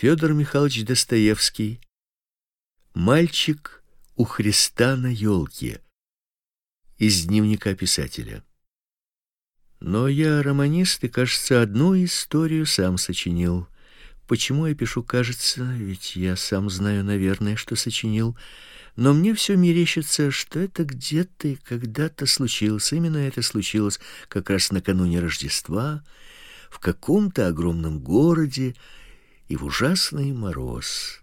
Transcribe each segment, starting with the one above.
Федор Михайлович Достоевский. Мальчик у Христа на елке. Из дневника писателя. Но я романист и, кажется, одну историю сам сочинил. Почему я пишу, кажется, ведь я сам знаю, наверное, что сочинил. Но мне все мерещится, что это где-то и когда-то случилось. Именно это случилось как раз накануне Рождества в каком-то огромном городе и в ужасный мороз.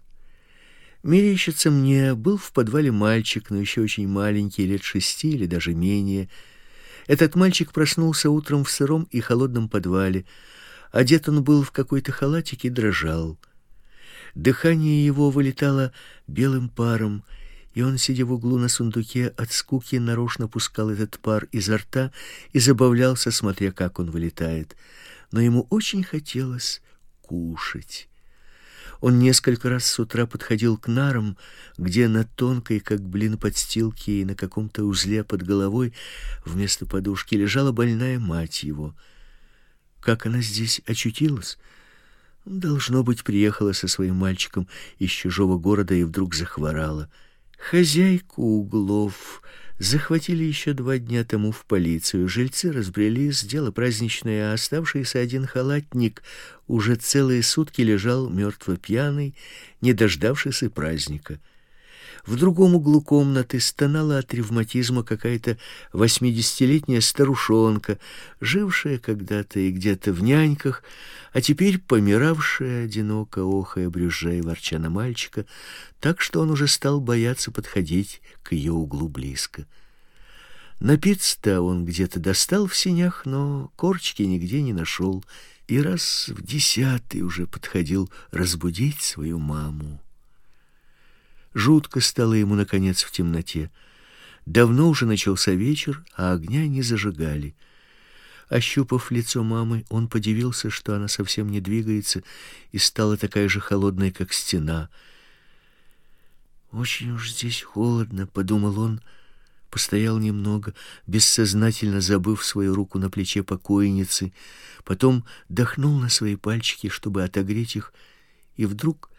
Мерещится мне, был в подвале мальчик, но еще очень маленький, лет шести или даже менее. Этот мальчик проснулся утром в сыром и холодном подвале. Одет он был в какой-то халатик и дрожал. Дыхание его вылетало белым паром, и он, сидя в углу на сундуке, от скуки нарочно пускал этот пар изо рта и забавлялся, смотря, как он вылетает. Но ему очень хотелось кушать. Он несколько раз с утра подходил к нарам, где на тонкой, как блин, подстилке и на каком-то узле под головой вместо подушки лежала больная мать его — как она здесь очутилась? Должно быть, приехала со своим мальчиком из чужого города и вдруг захворала. Хозяйку углов захватили еще два дня тому в полицию. Жильцы разбрелись, дело праздничное, а оставшийся один халатник уже целые сутки лежал мертво пьяный, не дождавшийся праздника. В другом углу комнаты стонала от ревматизма какая-то восьмидесятилетняя старушонка, жившая когда-то и где-то в няньках, а теперь помиравшая одиноко, охая, брюзжа и ворча на мальчика, так что он уже стал бояться подходить к ее углу близко. Напиться-то он где-то достал в синях, но корочки нигде не нашел, и раз в десятый уже подходил разбудить свою маму. Жутко стало ему наконец в темноте. Давно уже начался вечер, а огня не зажигали. Ощупав лицо мамы, он подивился, что она совсем не двигается и стала такая же холодная, как стена. Очень уж здесь холодно, подумал он, постоял немного, бессознательно забыв свою руку на плече покойницы, потом дохнул на свои пальчики, чтобы отогреть их, и вдруг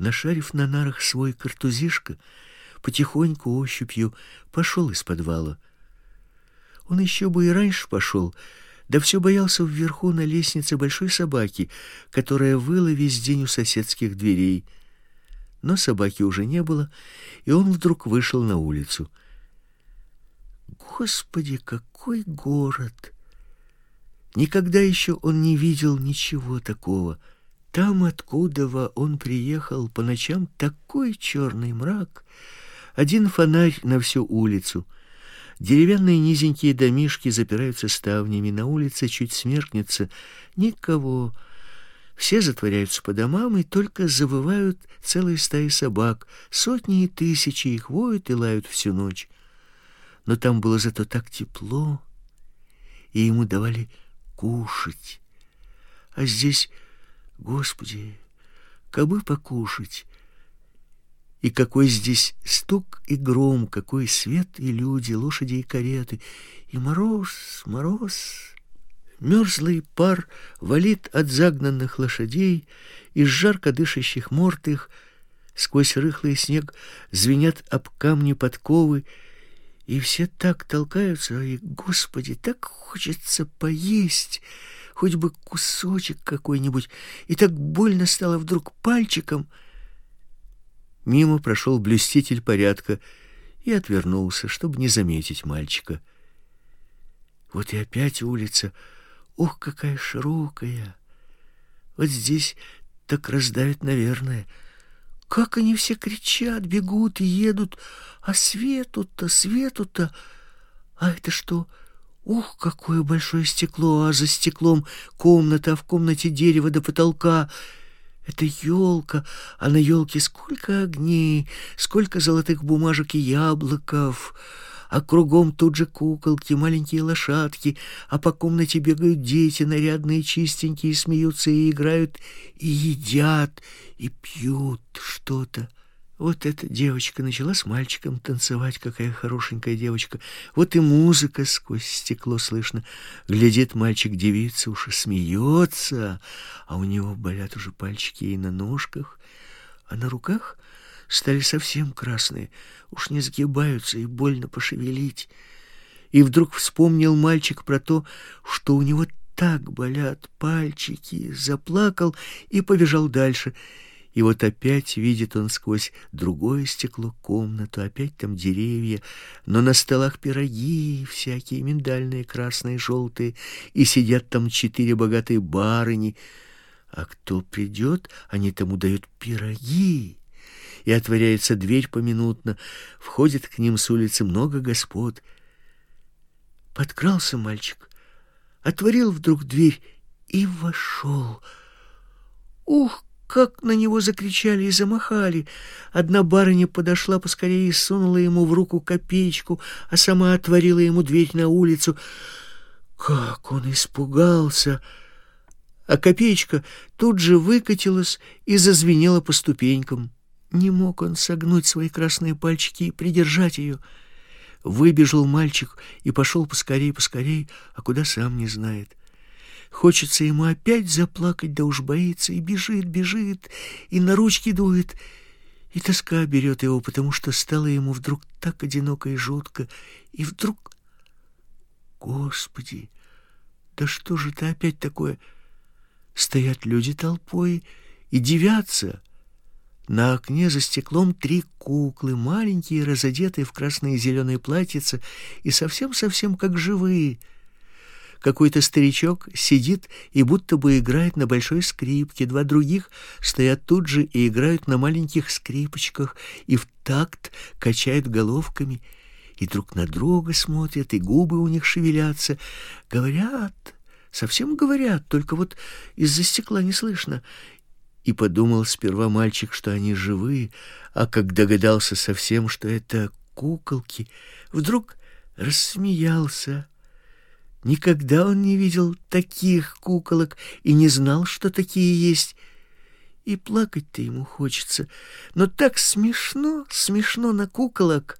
нашарив на нарах свой картузишка, потихоньку ощупью пошел из подвала. Он еще бы и раньше пошел, да все боялся вверху на лестнице большой собаки, которая выла весь день у соседских дверей. Но собаки уже не было, и он вдруг вышел на улицу. Господи, какой город! Никогда еще он не видел ничего такого. Там, откуда он приехал, по ночам такой черный мрак, один фонарь на всю улицу. Деревянные низенькие домишки запираются ставнями, на улице чуть смеркнется, никого. Все затворяются по домам и только завывают целые стаи собак, сотни и тысячи их воют и лают всю ночь. Но там было зато так тепло, и ему давали кушать. А здесь Господи, кабы покушать. И какой здесь стук и гром, какой свет и люди, лошади и кареты, и мороз, мороз. Мерзлый пар валит от загнанных лошадей, из жарко дышащих морд их, сквозь рыхлый снег звенят об камни подковы, и все так толкаются, и, Господи, так хочется поесть хоть бы кусочек какой-нибудь, и так больно стало вдруг пальчиком. Мимо прошел блюститель порядка и отвернулся, чтобы не заметить мальчика. Вот и опять улица. Ох, какая широкая! Вот здесь так раздавит, наверное. Как они все кричат, бегут и едут, а свету-то, свету-то... А это что, Ух, какое большое стекло, а за стеклом комната, а в комнате дерево до потолка. Это елка, а на елке сколько огней, сколько золотых бумажек и яблоков. А кругом тут же куколки, маленькие лошадки, а по комнате бегают дети, нарядные, чистенькие, смеются и играют, и едят, и пьют что-то. Вот эта девочка начала с мальчиком танцевать, какая хорошенькая девочка. Вот и музыка сквозь стекло слышно. Глядит мальчик девица, уж и смеется, а у него болят уже пальчики и на ножках, а на руках стали совсем красные, уж не сгибаются и больно пошевелить. И вдруг вспомнил мальчик про то, что у него так болят пальчики, заплакал и побежал дальше — и вот опять видит он сквозь другое стекло комнату, опять там деревья, но на столах пироги всякие, миндальные, красные, желтые, и сидят там четыре богатые барыни. А кто придет, они тому дают пироги. И отворяется дверь поминутно, входит к ним с улицы много господ. Подкрался мальчик, отворил вдруг дверь и вошел. Ух, как на него закричали и замахали. Одна барыня подошла поскорее и сунула ему в руку копеечку, а сама отворила ему дверь на улицу. Как он испугался! А копеечка тут же выкатилась и зазвенела по ступенькам. Не мог он согнуть свои красные пальчики и придержать ее. Выбежал мальчик и пошел поскорей-поскорей, а куда сам не знает. Хочется ему опять заплакать, да уж боится, и бежит, бежит, и на ручки дует. И тоска берет его, потому что стало ему вдруг так одиноко и жутко. И вдруг... Господи, да что же это опять такое? Стоят люди толпой и дивятся. На окне за стеклом три куклы, маленькие, разодетые в красные и зеленые платьица, и совсем-совсем как живые — какой-то старичок сидит и будто бы играет на большой скрипке, два других стоят тут же и играют на маленьких скрипочках и в такт качают головками, и друг на друга смотрят, и губы у них шевелятся. Говорят, совсем говорят, только вот из-за стекла не слышно. И подумал сперва мальчик, что они живые, а как догадался совсем, что это куколки, вдруг рассмеялся Никогда он не видел таких куколок и не знал, что такие есть. И плакать-то ему хочется, но так смешно, смешно на куколок.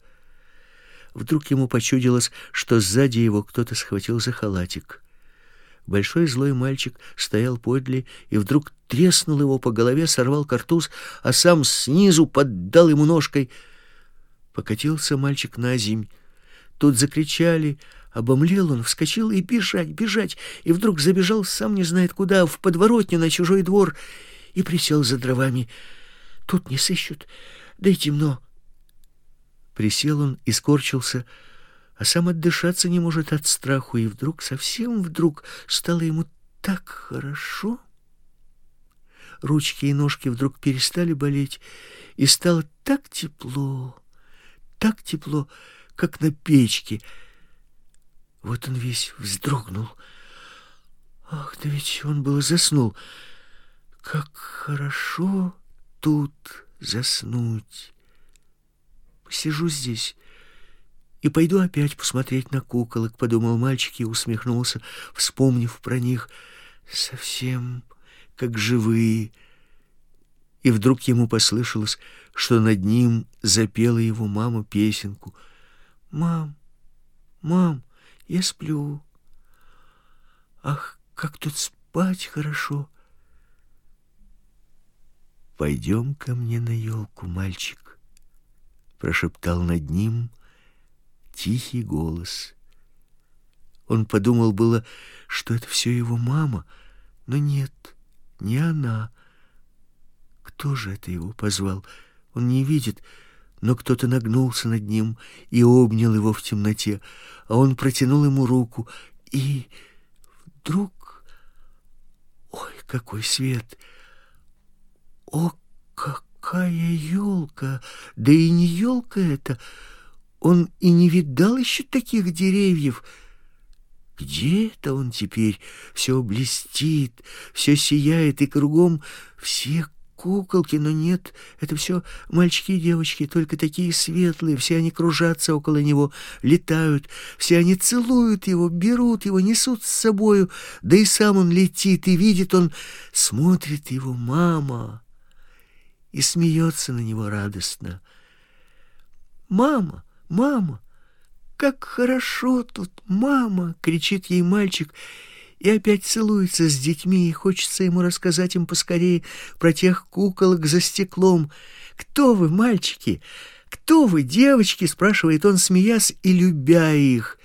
Вдруг ему почудилось, что сзади его кто-то схватил за халатик. Большой злой мальчик стоял подле и вдруг треснул его по голове, сорвал картуз, а сам снизу поддал ему ножкой. Покатился мальчик на земь. Тут закричали — Обомлел он, вскочил и бежать, бежать, и вдруг забежал сам не знает куда, в подворотню на чужой двор, и присел за дровами. Тут не сыщут, да и темно. Присел он и скорчился, а сам отдышаться не может от страху, и вдруг, совсем вдруг, стало ему так хорошо. Ручки и ножки вдруг перестали болеть, и стало так тепло, так тепло, как на печке — вот он весь вздрогнул. Ах, да ведь он было заснул. Как хорошо тут заснуть. Посижу здесь и пойду опять посмотреть на куколок, подумал мальчик и усмехнулся, вспомнив про них совсем как живые. И вдруг ему послышалось, что над ним запела его мама песенку. «Мам, мам, я сплю. Ах, как тут спать хорошо. Пойдем ко мне на елку, мальчик, прошептал над ним тихий голос. Он подумал было, что это все его мама, но нет, не она. Кто же это его позвал? Он не видит, но кто-то нагнулся над ним и обнял его в темноте, а он протянул ему руку, и вдруг... Ой, какой свет! О, какая елка! Да и не елка это! Он и не видал еще таких деревьев. Где это он теперь? Все блестит, все сияет, и кругом все куколки, но нет, это все мальчики и девочки, только такие светлые, все они кружатся около него, летают, все они целуют его, берут его, несут с собою, да и сам он летит, и видит он, смотрит его мама. и смеется на него радостно. «Мама, мама, как хорошо тут, мама!» — кричит ей мальчик и опять целуется с детьми, и хочется ему рассказать им поскорее про тех куколок за стеклом. «Кто вы, мальчики? Кто вы, девочки?» — спрашивает он, смеясь и любя их.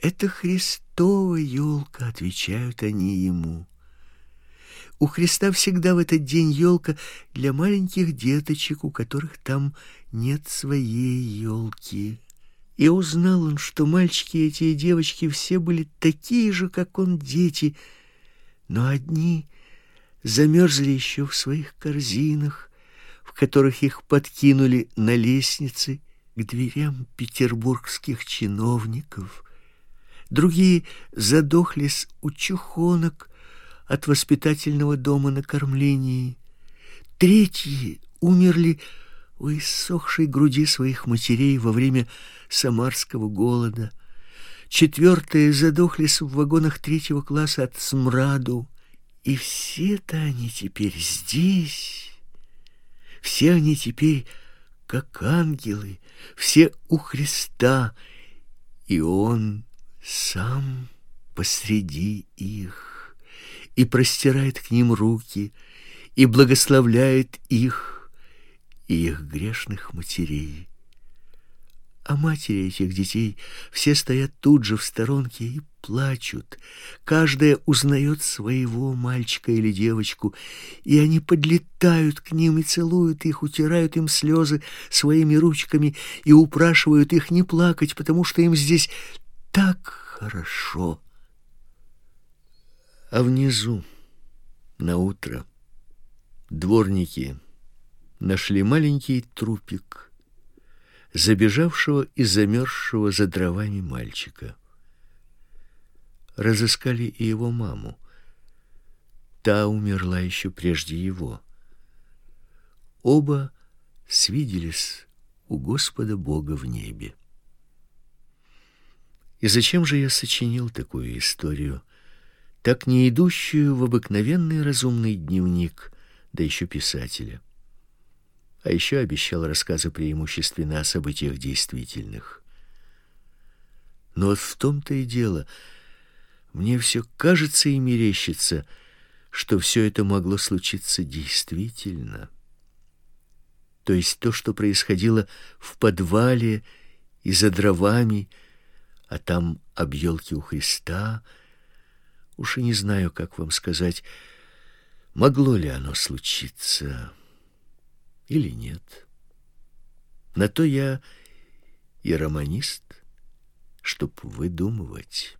«Это Христова елка», — отвечают они ему. У Христа всегда в этот день елка для маленьких деточек, у которых там нет своей елки. И узнал он, что мальчики эти и девочки все были такие же, как он, дети, но одни замерзли еще в своих корзинах, в которых их подкинули на лестнице к дверям петербургских чиновников. Другие задохлись у чухонок от воспитательного дома на кормлении. Третьи умерли у иссохшей груди своих матерей во время самарского голода. Четвертые задохлись в вагонах третьего класса от смраду. И все-то они теперь здесь. Все они теперь как ангелы, все у Христа, и Он сам посреди их, и простирает к ним руки, и благословляет их, и их грешных матерей. А матери этих детей все стоят тут же в сторонке и плачут. Каждая узнает своего мальчика или девочку, и они подлетают к ним и целуют их, утирают им слезы своими ручками и упрашивают их не плакать, потому что им здесь так хорошо. А внизу, на утро, дворники нашли маленький трупик забежавшего и замерзшего за дровами мальчика. Разыскали и его маму. Та умерла еще прежде его. Оба свиделись у Господа Бога в небе. И зачем же я сочинил такую историю, так не идущую в обыкновенный разумный дневник, да еще писателя? А еще обещал рассказы преимущественно о событиях действительных. Но вот в том-то и дело, мне все кажется и мерещится, что все это могло случиться действительно. То есть то, что происходило в подвале и за дровами, а там об елке у Христа, уж и не знаю, как вам сказать, могло ли оно случиться или нет. На то я и романист, чтоб выдумывать.